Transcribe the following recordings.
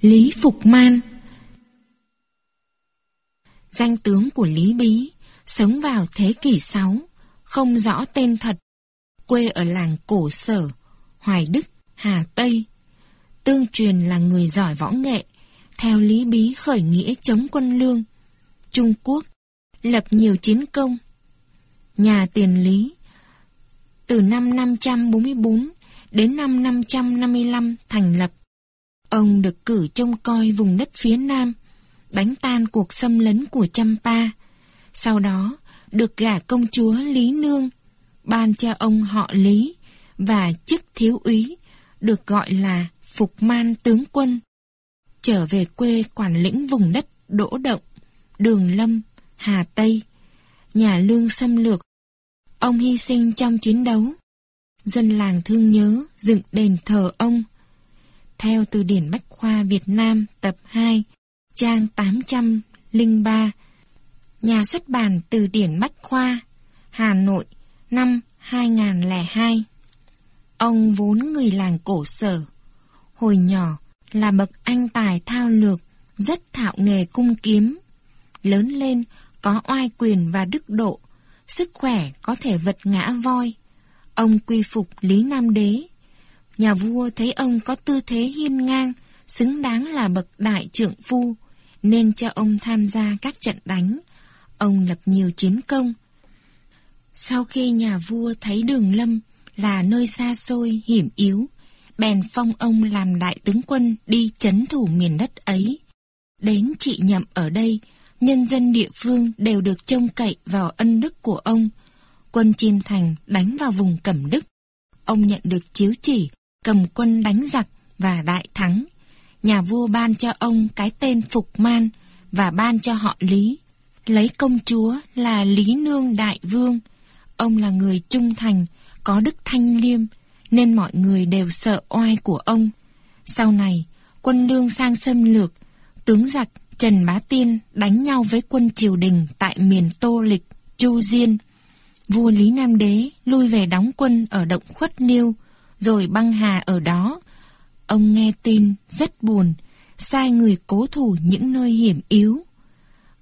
Lý Phục Man. Danh tướng của Lý Bí Sống vào thế kỷ 6 Không rõ tên thật Quê ở làng Cổ Sở Hoài Đức, Hà Tây. Tương truyền là người giỏi võ nghệ Theo Lý Bí khởi nghĩa chống quân lương Trung Quốc Lập nhiều chiến công. Nhà tiền Lý Từ năm 544 đến năm 555 thành lập Ông được cử trông coi vùng đất phía Nam, đánh tan cuộc xâm lấn của Champa. Sau đó, được gả công chúa Lý Nương, ban cho ông họ Lý và chức thiếu úy, được gọi là Phục Man tướng quân. Trở về quê quản lĩnh vùng đất Đỗ Động, Đường Lâm, Hà Tây, nhà lương xâm lược. Ông hy sinh trong chiến đấu. Dân làng thương nhớ dựng đền thờ ông theo từ điển Bách Khoa Việt Nam tập 2, trang 803, Nhà xuất bản Từ điển Bách Khoa, Hà Nội, năm 2002. Ông vốn người làng cổ sở. Hồi nhỏ là bậc anh tài thao lược, rất thạo nghề cung kiếm. Lớn lên có oai quyền và đức độ, sức khỏe có thể vật ngã voi. Ông quy phục Lý Nam Đế, Nhà vua thấy ông có tư thế hiên ngang, xứng đáng là bậc đại trưởng phu, nên cho ông tham gia các trận đánh. Ông lập nhiều chiến công. Sau khi nhà vua thấy đường lâm là nơi xa xôi, hiểm yếu, bèn phong ông làm đại tướng quân đi chấn thủ miền đất ấy. Đến trị nhậm ở đây, nhân dân địa phương đều được trông cậy vào ân đức của ông. Quân Chiêm Thành đánh vào vùng Cẩm Đức. Ông nhận được chiếu chỉ cầm quân đánh giặc và đại thắng. Nhà vua ban cho ông cái tên Phục Man và ban cho họ Lý. Lấy công chúa là Lý Nương Đại Vương. Ông là người trung thành, có đức thanh liêm, nên mọi người đều sợ oai của ông. Sau này, quân lương sang xâm lược, tướng giặc Trần Bá Tiên đánh nhau với quân triều đình tại miền Tô Lịch, Chu Diên. Vua Lý Nam Đế lui về đóng quân ở động Khuất Niêu, rồi băng hà ở đó. Ông nghe tin rất buồn, sai người cố thủ những nơi hiểm yếu.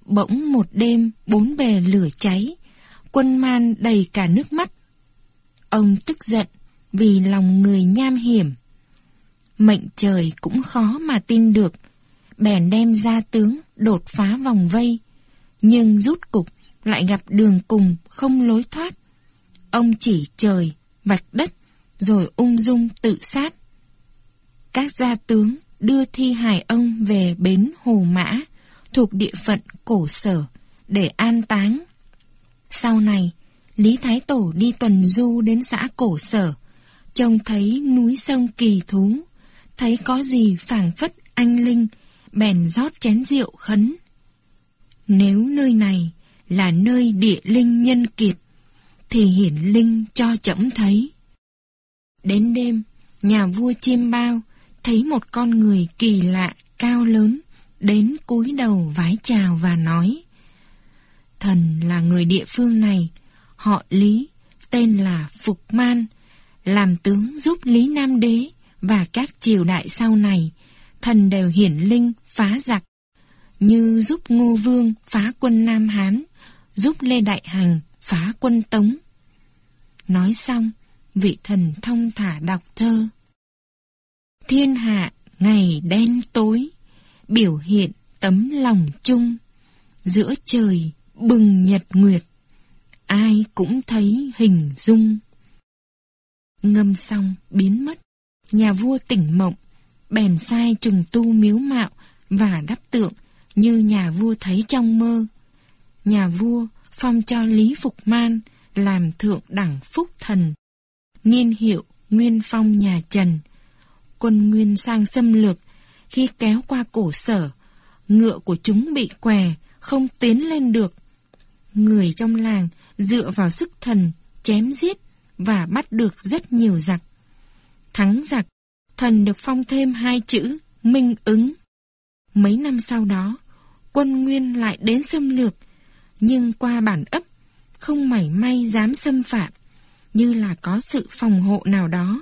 Bỗng một đêm bốn bề lửa cháy, quân man đầy cả nước mắt. Ông tức giận vì lòng người nham hiểm. Mệnh trời cũng khó mà tin được, bèn đem ra tướng đột phá vòng vây, nhưng rút cục lại gặp đường cùng không lối thoát. Ông chỉ trời, vạch đất, rồi ung dung tự sát. Các gia tướng đưa thi hài ông về bến Hồ Mã, thuộc địa phận cổ sở, để an táng. Sau này, Lý Thái Tổ đi tuần du đến xã cổ sở, trông thấy núi sông kỳ thú, thấy có gì phảng phất anh linh, bèn rót chén rượu khấn. Nếu nơi này là nơi địa linh nhân kiệt, thì hiển linh cho chậm thấy. Đến đêm, nhà vua chiêm bao thấy một con người kỳ lạ, cao lớn, đến cúi đầu vái chào và nói Thần là người địa phương này, họ Lý, tên là Phục Man, làm tướng giúp Lý Nam Đế và các triều đại sau này, thần đều hiển linh phá giặc, như giúp Ngô Vương phá quân Nam Hán, giúp Lê Đại Hành phá quân Tống. Nói xong, vị thần thông thả đọc thơ. Thiên hạ ngày đen tối, biểu hiện tấm lòng chung, giữa trời bừng nhật nguyệt, ai cũng thấy hình dung. Ngâm xong biến mất, nhà vua tỉnh mộng, bèn sai trùng tu miếu mạo và đắp tượng như nhà vua thấy trong mơ. Nhà vua phong cho Lý Phục Man làm thượng đẳng phúc thần niên hiệu Nguyên Phong nhà Trần. Quân Nguyên sang xâm lược, khi kéo qua cổ sở, ngựa của chúng bị què, không tiến lên được. Người trong làng dựa vào sức thần, chém giết và bắt được rất nhiều giặc. Thắng giặc, thần được phong thêm hai chữ minh ứng. Mấy năm sau đó, quân Nguyên lại đến xâm lược, nhưng qua bản ấp, không mảy may dám xâm phạm như là có sự phòng hộ nào đó.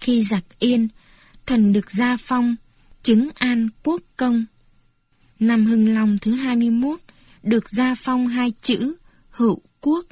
Khi giặc yên, thần được gia phong, chứng an quốc công. Năm Hưng Long thứ 21 được gia phong hai chữ hữu quốc